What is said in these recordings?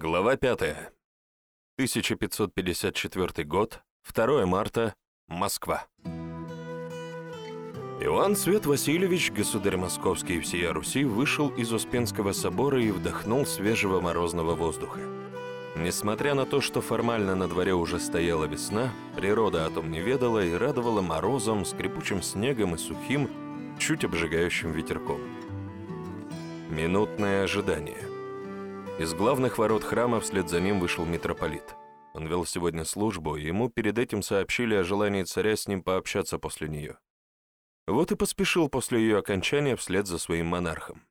Глава 5. 1554 год, 2 марта, Москва. Иоанн Свет Васильевич, государь московский и всея Руси, вышел из Успенского собора и вдохнул свежего морозного воздуха. Несмотря на то, что формально на дворе уже стояла весна, природа о том не ведала и радовала морозом, скрипучим снегом и сухим, чуть обжигающим ветерком. Минутное ожидание. Из главных ворот храма вслед за ним вышел митрополит. Он вел сегодня службу, и ему перед этим сообщили о желании царя с ним пообщаться после нее. Вот и поспешил после ее окончания вслед за своим монархом.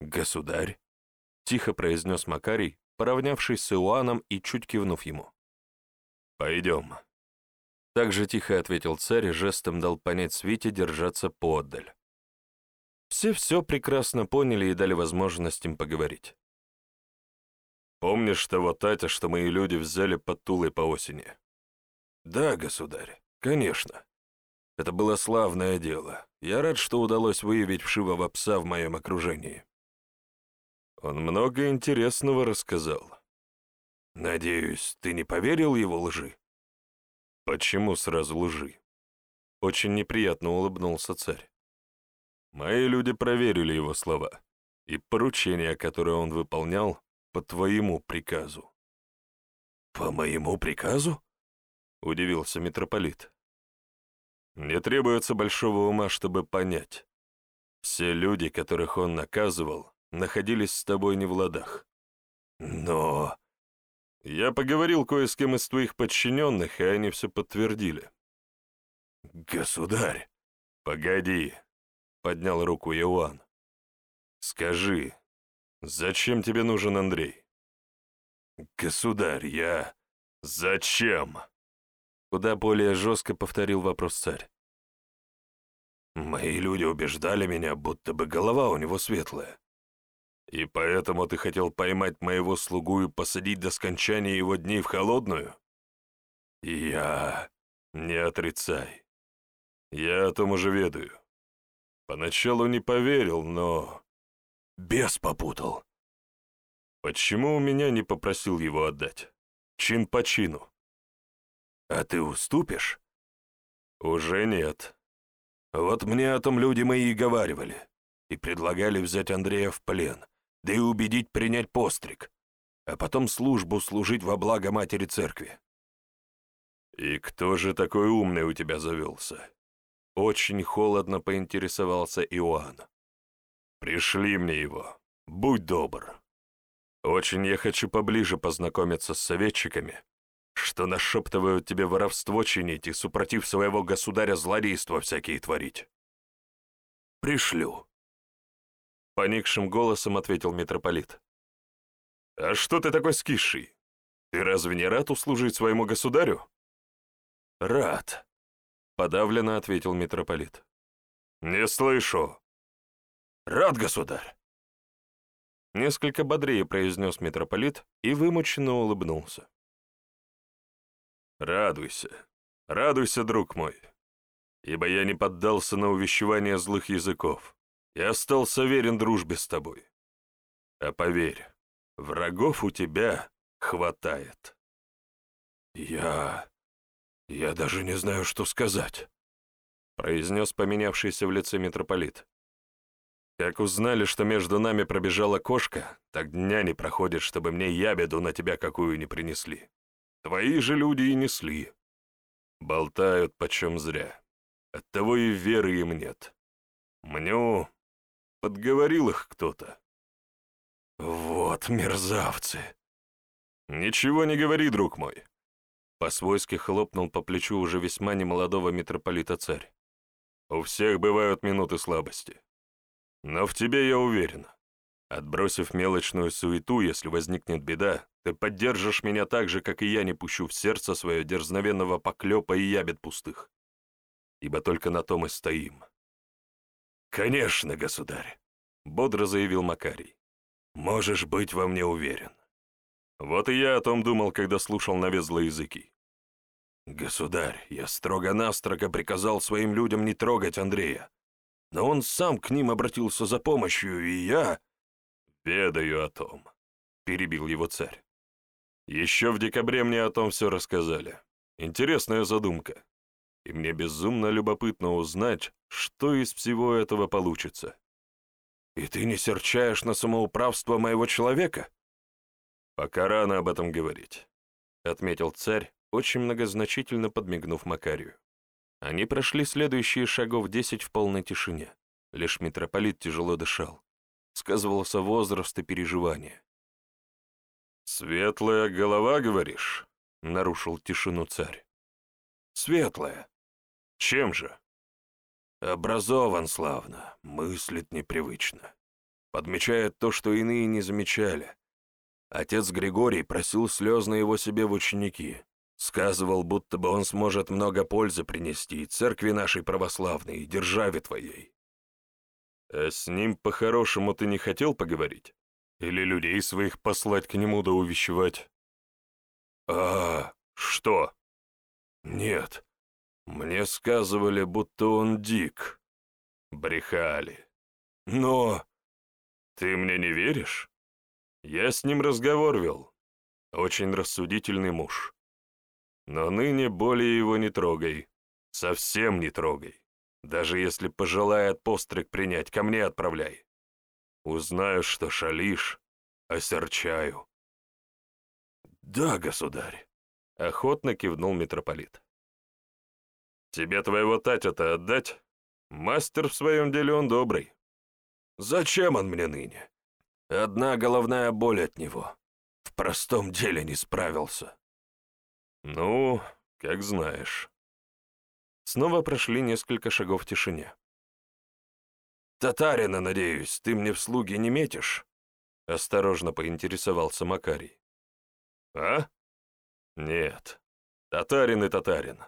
«Государь», — тихо произнес Макарий, поравнявшись с Иоанном и чуть кивнув ему. «Пойдем». Так же тихо ответил царь и жестом дал понять свите держаться поотдаль. Все все прекрасно поняли и дали возможность им поговорить. Помнишь того Татя, что мои люди взяли под Тулой по осени? Да, государь, конечно. Это было славное дело. Я рад, что удалось выявить вшивого пса в моем окружении. Он много интересного рассказал. Надеюсь, ты не поверил его лжи? Почему сразу лжи? Очень неприятно улыбнулся царь. Мои люди проверили его слова, и поручения, которые он выполнял, по твоему приказу». «По моему приказу?» — удивился митрополит. «Не требуется большого ума, чтобы понять. Все люди, которых он наказывал, находились с тобой не в ладах. Но...» «Я поговорил кое с кем из твоих подчиненных, и они все подтвердили». «Государь!» «Погоди!» — поднял руку Иоанн. «Скажи, «Зачем тебе нужен Андрей?» «Государь, я... Зачем?» Куда более жестко повторил вопрос царь. «Мои люди убеждали меня, будто бы голова у него светлая. И поэтому ты хотел поймать моего слугу и посадить до скончания его дней в холодную? Я... Не отрицай. Я о том уже ведаю. Поначалу не поверил, но... Бес попутал. Почему у меня не попросил его отдать? Чин по чину. А ты уступишь? Уже нет. Вот мне о том люди мои и говаривали. И предлагали взять Андрея в плен, да и убедить принять постриг, а потом службу служить во благо матери церкви. И кто же такой умный у тебя завелся? Очень холодно поинтересовался Иоанн. Пришли мне его. Будь добр. Очень я хочу поближе познакомиться с советчиками, что нашептывают тебе воровство чинить и, супротив своего государя, злодейства всякие творить. Пришлю. Поникшим голосом ответил митрополит. «А что ты такой скисший? Ты разве не рад услужить своему государю?» «Рад», — подавленно ответил митрополит. «Не слышу. Рад, государь!» Несколько бодрее произнес митрополит и вымученно улыбнулся. «Радуйся, радуйся, друг мой, ибо я не поддался на увещевание злых языков и остался верен дружбе с тобой. А поверь, врагов у тебя хватает». «Я... я даже не знаю, что сказать», — произнес поменявшийся в лице митрополит. Как узнали, что между нами пробежала кошка, так дня не проходит, чтобы мне ябеду на тебя какую не принесли. Твои же люди и несли. Болтают почем зря. Оттого и веры им нет. Мню подговорил их кто-то. Вот мерзавцы. Ничего не говори, друг мой. По-свойски хлопнул по плечу уже весьма немолодого митрополита царь. У всех бывают минуты слабости. Но в тебе я уверен. Отбросив мелочную суету, если возникнет беда, ты поддержишь меня так же, как и я не пущу в сердце свое дерзновенного поклепа и ябед пустых. Ибо только на том и стоим. «Конечно, государь», — бодро заявил Макарий. «Можешь быть во мне уверен». Вот и я о том думал, когда слушал навес злоязыкий. «Государь, я строго-настрого приказал своим людям не трогать Андрея, но он сам к ним обратился за помощью, и я ведаю о том. перебил его царь. Еще в декабре мне о том все рассказали. Интересная задумка. И мне безумно любопытно узнать, что из всего этого получится. И ты не серчаешь на самоуправство моего человека? Пока рано об этом говорить, — отметил царь, очень многозначительно подмигнув Макарию. Они прошли следующие шагов десять в полной тишине. Лишь митрополит тяжело дышал. Сказывался возраст и переживания. «Светлая голова, говоришь?» — нарушил тишину царь. «Светлая. Чем же?» «Образован славно, мыслит непривычно. Подмечает то, что иные не замечали. Отец Григорий просил слезно его себе в ученики. Сказывал, будто бы он сможет много пользы принести церкви нашей православной, и державе твоей. А с ним по-хорошему ты не хотел поговорить? Или людей своих послать к нему да увещевать? А, что? Нет. Мне сказывали, будто он дик. Брехали. Но... Ты мне не веришь? Я с ним разговор вел. Очень рассудительный муж. Но ныне более его не трогай. Совсем не трогай. Даже если пожелает постриг принять, ко мне отправляй. Узнаю, что шалишь, осерчаю. Да, государь, — охотно кивнул митрополит. Тебе твоего Татя-то отдать? Мастер в своем деле он добрый. Зачем он мне ныне? Одна головная боль от него. В простом деле не справился. «Ну, как знаешь». Снова прошли несколько шагов в тишине. «Татарина, надеюсь, ты мне в слуги не метишь?» — осторожно поинтересовался Макарий. «А? Нет. Татарин и татарин.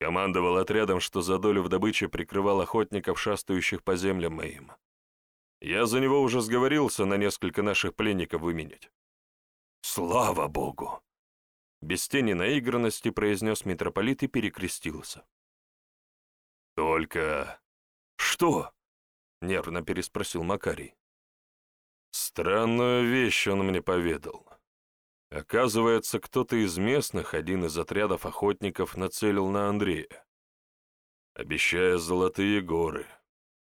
Командовал отрядом, что за долю в добыче прикрывал охотников, шастающих по землям моим. Я за него уже сговорился на несколько наших пленников выменять. Слава богу! Без тени наигранности произнес митрополит и перекрестился. «Только... что?» — нервно переспросил Макарий. «Странную вещь он мне поведал. Оказывается, кто-то из местных, один из отрядов охотников, нацелил на Андрея, обещая золотые горы.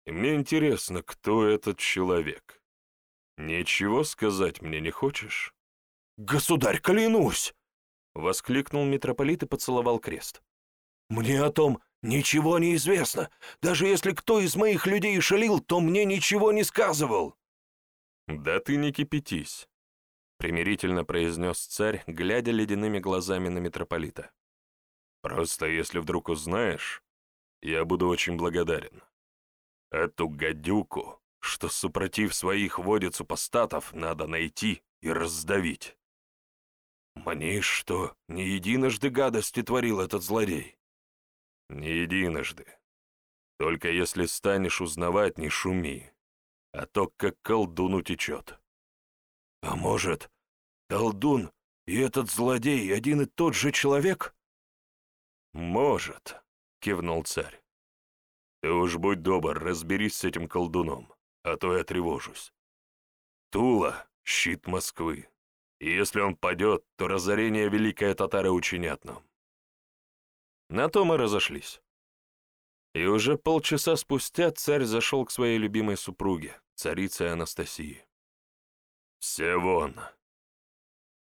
И мне интересно, кто этот человек. Ничего сказать мне не хочешь?» «Государь, клянусь!» — воскликнул митрополит и поцеловал крест. «Мне о том ничего не известно. Даже если кто из моих людей шалил, то мне ничего не сказывал». «Да ты не кипятись», — примирительно произнес царь, глядя ледяными глазами на митрополита. «Просто если вдруг узнаешь, я буду очень благодарен. Эту гадюку, что супротив своих водит супостатов, надо найти и раздавить». «Мне что, не единожды гадости творил этот злодей?» «Не единожды. Только если станешь узнавать, не шуми, а то как колдун утечет». «А может, колдун и этот злодей один и тот же человек?» «Может», — кивнул царь. «Ты уж будь добр, разберись с этим колдуном, а то я тревожусь. Тула — щит Москвы, и если он падет, то разорение великая татары учинят нам. На то мы разошлись. И уже полчаса спустя царь зашел к своей любимой супруге, царице Анастасии. «Все вон!»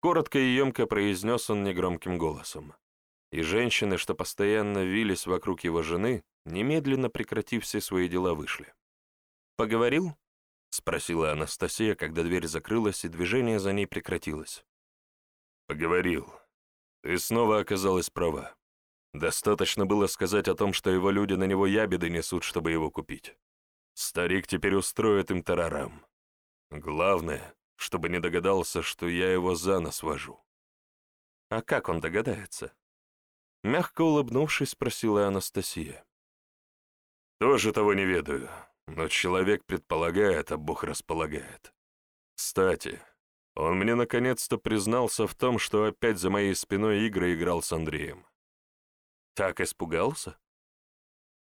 Коротко и емко произнес он негромким голосом. И женщины, что постоянно вились вокруг его жены, немедленно прекратив все свои дела, вышли. «Поговорил?» — спросила Анастасия, когда дверь закрылась, и движение за ней прекратилось. «Поговорил. Ты снова оказалась права. Достаточно было сказать о том, что его люди на него ябеды несут, чтобы его купить. Старик теперь устроит им тарарам. Главное, чтобы не догадался, что я его за нос вожу». «А как он догадается?» Мягко улыбнувшись, спросила Анастасия. «Тоже того не ведаю. Но человек предполагает, а Бог располагает. Кстати, он мне наконец-то признался в том, что опять за моей спиной игры играл с Андреем. Так испугался?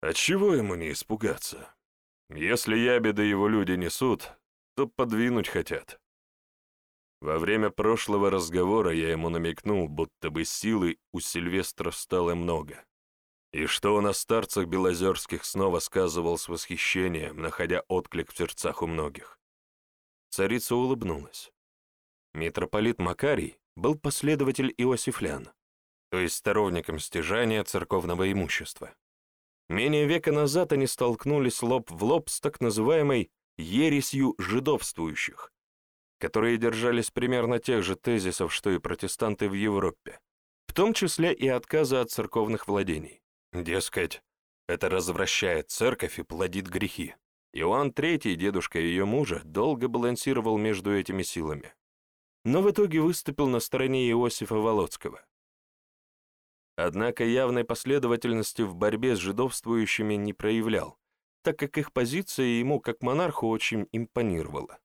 А чего ему не испугаться? Если ябеды его люди несут, то подвинуть хотят. Во время прошлого разговора я ему намекнул, будто бы силы у Сильвестра стало много, и что он о старцах Белозерских снова сказывал с восхищением, находя отклик в сердцах у многих. Царица улыбнулась. Митрополит Макарий был последователь Иосифлян, то есть сторонником стяжания церковного имущества. Менее века назад они столкнулись лоб в лоб с так называемой «ересью жидовствующих», которые держались примерно тех же тезисов, что и протестанты в Европе, в том числе и отказа от церковных владений. Дескать, это развращает церковь и плодит грехи. Иоанн III, дедушка ее мужа, долго балансировал между этими силами но в итоге выступил на стороне Иосифа Володского. Однако явной последовательности в борьбе с жидовствующими не проявлял, так как их позиция ему как монарху очень импонировала.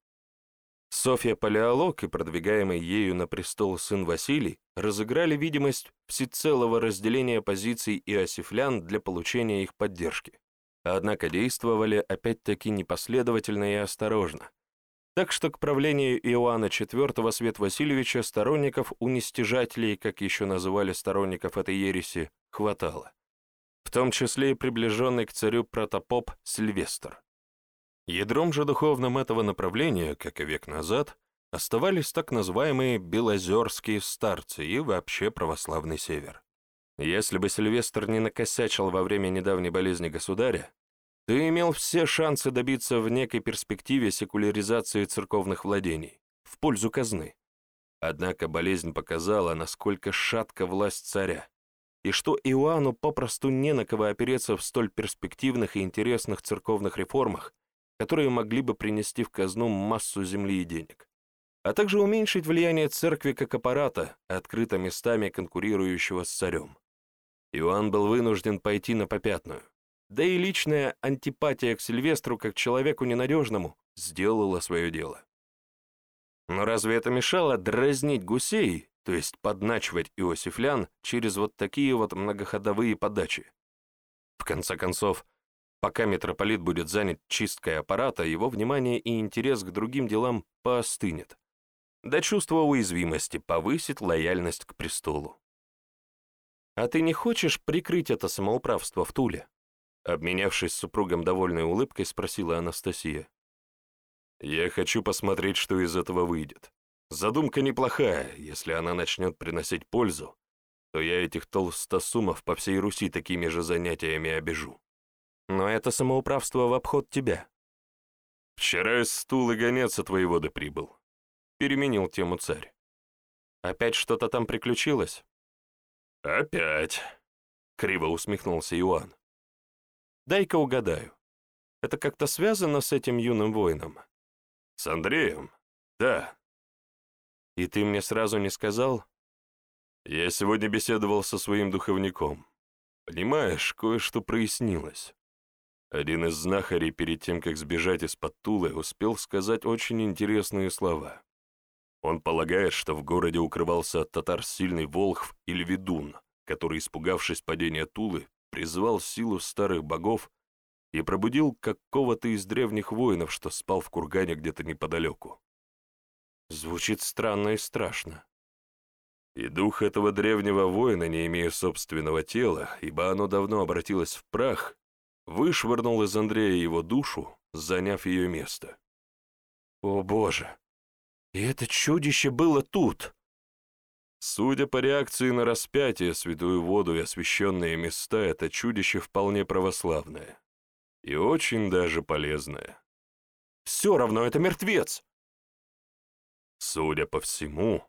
Софья Палеолог и продвигаемый ею на престол сын Василий разыграли видимость всецелого разделения позиций иосифлян для получения их поддержки, однако действовали опять-таки непоследовательно и осторожно, так что к правлению Иоанна IV Свет Васильевича сторонников унестижателей, как еще называли сторонников этой ереси, хватало. В том числе и приближенный к царю протопоп Сильвестр. Ядром же духовным этого направления, как и век назад, оставались так называемые белозерские старцы и вообще православный север. Если бы Сильвестр не накосячил во время недавней болезни государя, ты имел все шансы добиться в некой перспективе секуляризации церковных владений в пользу казны. Однако болезнь показала, насколько шатка власть царя, и что Иоанну попросту не на кого опереться в столь перспективных и интересных церковных реформах, которые могли бы принести в казну массу земли и денег, а также уменьшить влияние церкви как аппарата, открыто местами конкурирующего с царем. Иоанн был вынужден пойти на попятную, да и личная антипатия к Сильвестру как человеку ненадежному сделала свое дело. Но разве это мешало дразнить гусей, то есть подначивать иосифлян через вот такие вот многоходовые подачи? В конце концов, пока митрополит будет занят чисткой аппарата, его внимание и интерес к другим делам поостынет. До чувства уязвимости повысит лояльность к престолу. А ты не хочешь прикрыть это самоуправство в Туле? Обменявшись с супругом довольной улыбкой, спросила Анастасия. «Я хочу посмотреть, что из этого выйдет. Задумка неплохая, если она начнет приносить пользу, то я этих толстосумов по всей Руси такими же занятиями обижу. Но это самоуправство в обход тебя. Вчера из стула гонец от воеводы прибыл. Переменил тему царь. Опять что-то там приключилось? Опять, криво усмехнулся Иоанн. Дай-ка угадаю. Это как-то связано с этим юным воином? С Андреем? Да. И ты мне сразу не сказал? Я сегодня беседовал со своим духовником. Понимаешь, кое-что прояснилось. Один из знахарей перед тем, как сбежать из-под Тулы, успел сказать очень интересные слова. Он полагает, что в городе укрывался от татар сильный Волхв или Ведун, который, испугавшись падения Тулы, призвал силу старых богов и пробудил какого-то из древних воинов, что спал в кургане где-то неподалеку. Звучит странно и страшно. И дух этого древнего воина, не имея собственного тела, ибо оно давно обратилось в прах, вышвырнул из Андрея его душу, заняв ее место. О боже! И это чудище было тут! Судя по реакции на распятие, святую воду и освященные места, это чудище вполне православное. И очень даже полезное. Все равно это мертвец! Судя по всему,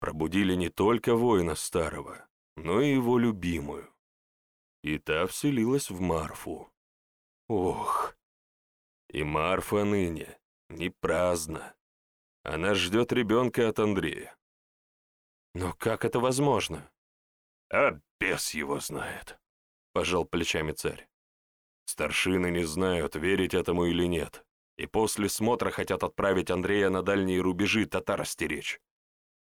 пробудили не только воина старого, но и его любимую. И та вселилась в Марфу. Ох! И Марфа ныне не праздна. Она ждет ребенка от Андрея. Но как это возможно? А бес его знает, пожал плечами царь. Старшины не знают, верить этому или нет, и после смотра хотят отправить Андрея на дальние рубежи татар стеречь.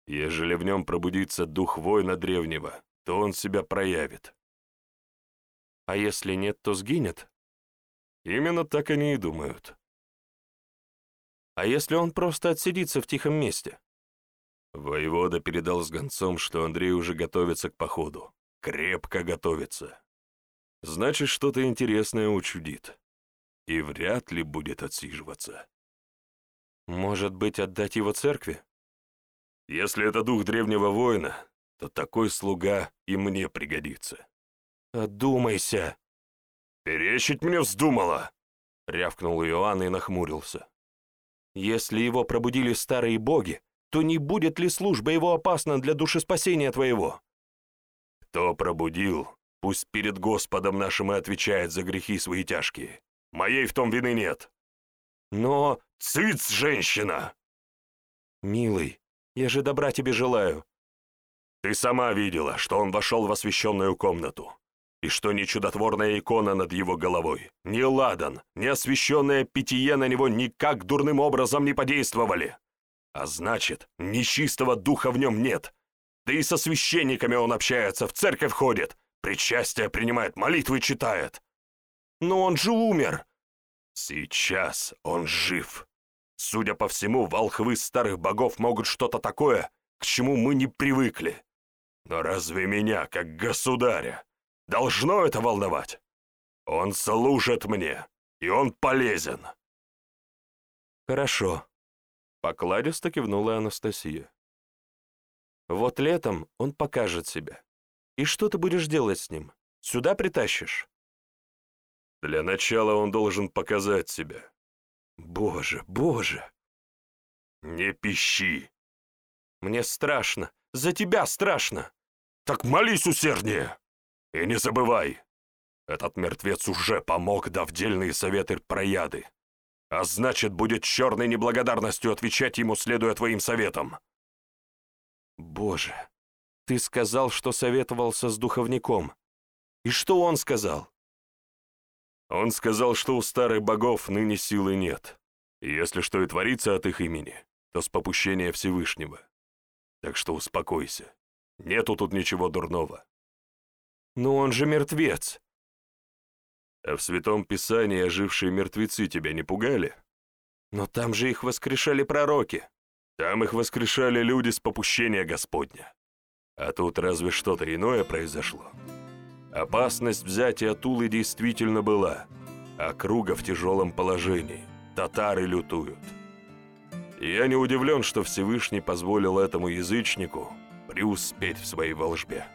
Ежели в нем пробудится дух воина древнего, то он себя проявит. А если нет, то сгинет? Именно так они и думают. А если он просто отсидится в тихом месте? Воевода передал с гонцом, что Андрей уже готовится к походу. Крепко готовится. Значит, что-то интересное учудит. И вряд ли будет отсиживаться. Может быть, отдать его церкви? Если это дух древнего воина, то такой слуга и мне пригодится. Одумайся. Перечить мне вздумала, рявкнул Иоанн и нахмурился. Если его пробудили старые боги, то не будет ли служба его опасна для душеспасения твоего? Кто пробудил, пусть перед Господом нашим и отвечает за грехи свои тяжкие. Моей в том вины нет. Но... Цыц, женщина! Милый, я же добра тебе желаю. Ты сама видела, что он вошел в освященную комнату, и что ни чудотворная икона над его головой, ни ладан, ни освященное питье на него никак дурным образом не подействовали. А значит, нечистого духа в нем нет. Да и со священниками он общается, в церковь ходит, причастие принимает, молитвы читает. Но он же умер. Сейчас он жив. Судя по всему, волхвы старых богов могут что-то такое, к чему мы не привыкли. Но разве меня, как государя, должно это волновать? Он служит мне, и он полезен. Хорошо. Покладисто кивнула Анастасия. Вот летом он покажет себя. И что ты будешь делать с ним? Сюда притащишь? Для начала он должен показать себя. Боже, боже! Не пищи! Мне страшно, за тебя страшно! Так молись усерднее! И не забывай, этот мертвец уже помог, дав дельные советы про яды. А значит, будет черной неблагодарностью отвечать ему, следуя твоим советам. Боже, ты сказал, что советовался с духовником. И что он сказал? Он сказал, что у старых богов ныне силы нет, и если что и творится от их имени, то с попущения Всевышнего. Так что успокойся, нету тут ничего дурного. Но он же мертвец. А в Святом Писании ожившие мертвецы тебя не пугали? Но там же их воскрешали пророки. Там их воскрешали люди с попущения Господня. А тут разве что-то иное произошло? Опасность взятия Тулы действительно была, а круга в тяжелом положении, татары лютуют. И я не удивлен, что Всевышний позволил этому язычнику преуспеть в своей волжбе.